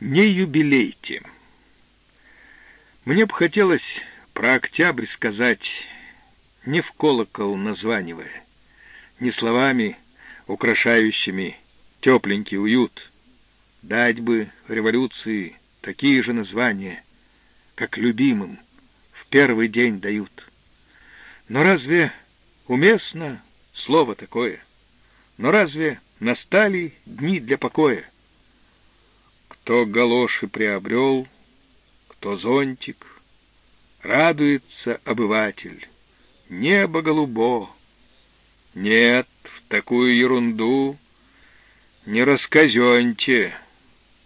Не юбилейте. Мне бы хотелось про октябрь сказать, не в колокол названивая, не словами, украшающими тепленький уют. Дать бы революции такие же названия, как любимым в первый день дают. Но разве уместно слово такое? Но разве настали дни для покоя? Кто галоши приобрел, кто зонтик, Радуется обыватель, небо голубо. Нет, в такую ерунду не расказеньте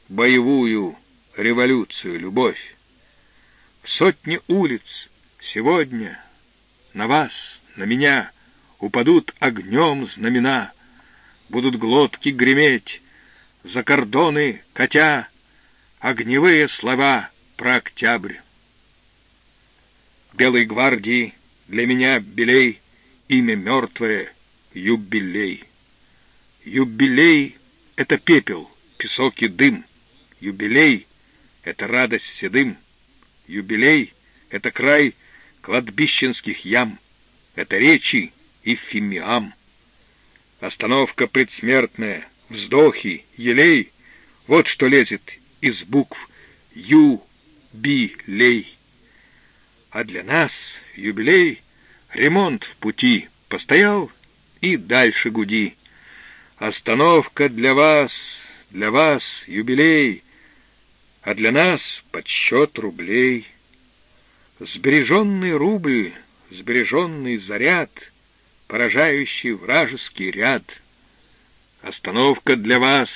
боевую революцию, любовь. В сотни улиц сегодня на вас, на меня упадут огнем знамена, будут глотки греметь, за кордоны котя, огневые слова про октябрь. Белой гвардии для меня белей имя мертвое — юбилей. Юбилей — это пепел, песок и дым. Юбилей — это радость седым. Юбилей — это край кладбищенских ям. Это речи и фимиам. Остановка предсмертная — вздохи, елей. Вот что лезет из букв «ю-би-лей». А для нас юбилей — ремонт в пути. Постоял и дальше гуди. Остановка для вас, для вас юбилей, а для нас подсчет рублей. Сбереженный рубль, сбереженный заряд, поражающий вражеский ряд — Остановка для вас,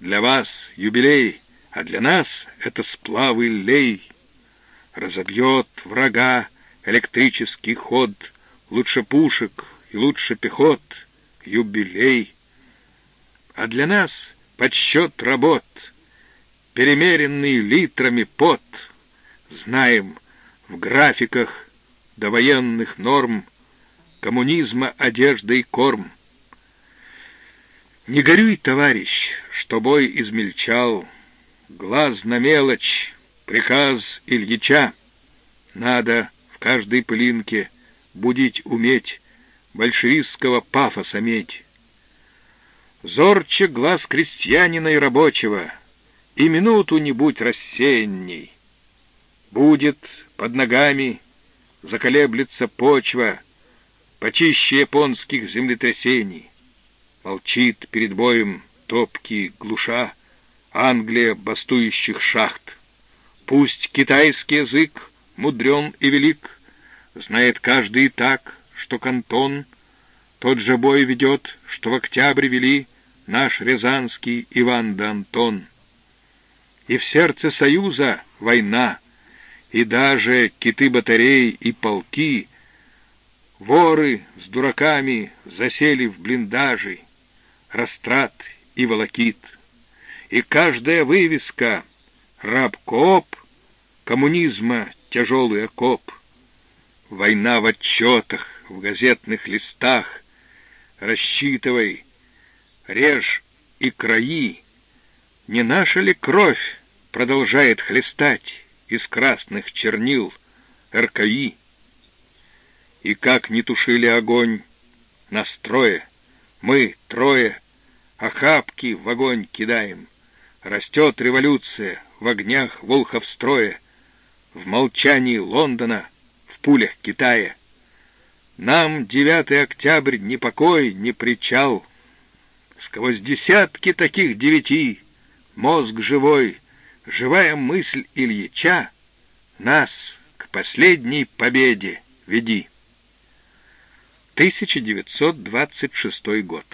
для вас юбилей, а для нас это сплавы лей. Разобьет врага электрический ход, лучше пушек и лучше пехот, юбилей. А для нас подсчет работ, перемеренный литрами пот. Знаем, в графиках до военных норм коммунизма одежда и корм — не горюй, товарищ, что бой измельчал, Глаз на мелочь, приказ Ильича. Надо в каждой пылинке будить уметь, Большевистского пафоса медь. Зорче глаз крестьянина и рабочего, И минуту не будь рассеянней. Будет под ногами, заколеблется почва, Почище японских землетрясений. Молчит перед боем топки глуша Англия бастующих шахт. Пусть китайский язык мудрен и велик, Знает каждый и так, что кантон Тот же бой ведет, что в октябре вели Наш рязанский Иван да Антон. И в сердце Союза война, И даже киты батарей и полки — Воры с дураками засели в блиндажи, растрат и волокит. И каждая вывеска — рабкоп, коммунизма тяжелый окоп. Война в отчетах, в газетных листах. Рассчитывай, режь и краи. Не наша ли кровь продолжает хлестать из красных чернил РКИ? И как не тушили огонь настроя, мы трое охапки в огонь кидаем. Растет революция в огнях волховстроя, в молчании Лондона, в пулях Китая. Нам 9 октябрь ни покой, ни причал. Сквозь десятки таких девяти мозг живой, живая мысль Ильича нас к последней победе веди. 1926 год.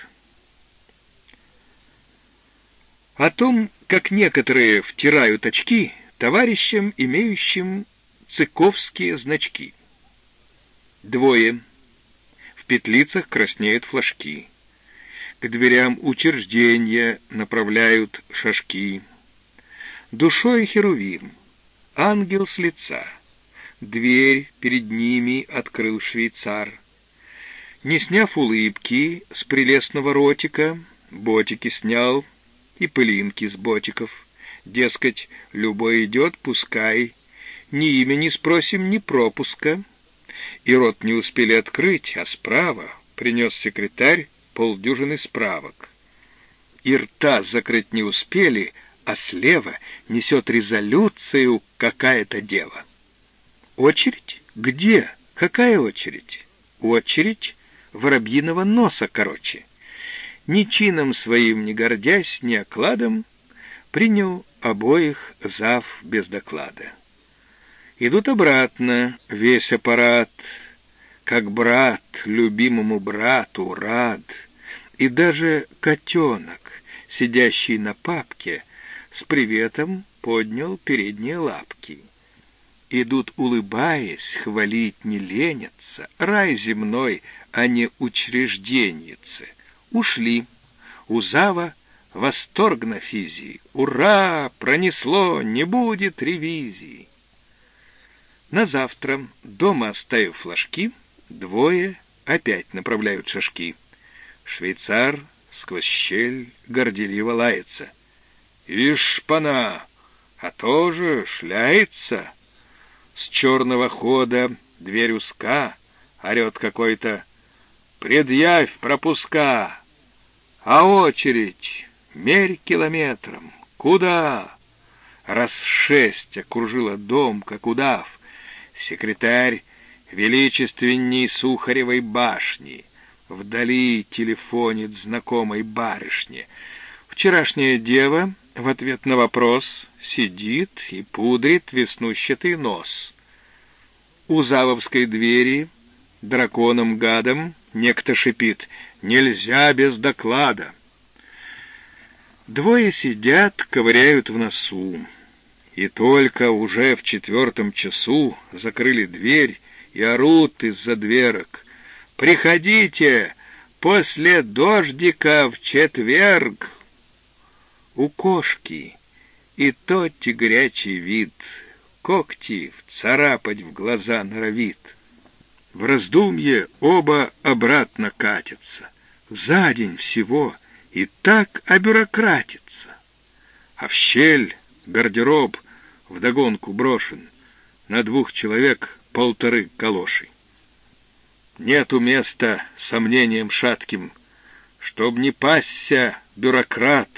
О том, как некоторые втирают очки товарищам, имеющим цыковские значки. Двое. В петлицах краснеют флажки. К дверям учреждения направляют шашки. Душой херувим, ангел с лица. Дверь перед ними открыл швейцар. Не сняв улыбки с прелестного ротика, ботики снял, и пылинки с ботиков. Дескать, любой идет, пускай. Ни имя не спросим, ни пропуска. И рот не успели открыть, а справа принес секретарь полдюжины справок. И рта закрыть не успели, а слева несет резолюцию какая-то дева. Очередь? Где? Какая очередь? Очередь воробьиного носа, короче. Ни чином своим не гордясь, ни окладом, принял обоих зав без доклада. Идут обратно, весь аппарат, как брат любимому брату рад, и даже котенок, сидящий на папке, с приветом поднял передние лапки. Идут, улыбаясь, хвалить не ленятся, рай земной, а не учрежденницы. Ушли. У восторг на физии. Ура! Пронесло, не будет ревизии. На завтра, дома оставив флажки, двое опять направляют шашки. Швейцар сквозь щель горделиво лается. «Ишь, пана, а тоже шляется!» С черного хода дверь узка, орет какой-то «Предъявь пропуска!» А очередь мерь километром. Куда? Раз шесть окружила дом, как удав. Секретарь величественней Сухаревой башни. Вдали телефонит знакомой барышне. Вчерашняя дева в ответ на вопрос сидит и пудрит веснущатый нос. У завовской двери драконом-гадом некто шипит «Нельзя без доклада». Двое сидят, ковыряют в носу. И только уже в четвертом часу закрыли дверь и орут из-за дверок. «Приходите после дождика в четверг!» У кошки и тот тигрячий вид, когти вцарапать в глаза норовит. В раздумье оба обратно катятся. За день всего и так обюрократится. А в щель гардероб вдогонку брошен, на двух человек полторы калоши. Нету места сомнением шатким, чтоб не пасся бюрократ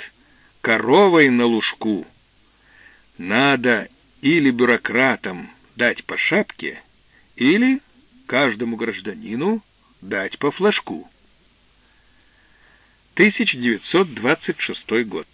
коровой на лужку. Надо или бюрократам дать по шапке, или каждому гражданину дать по флажку. 1926 год.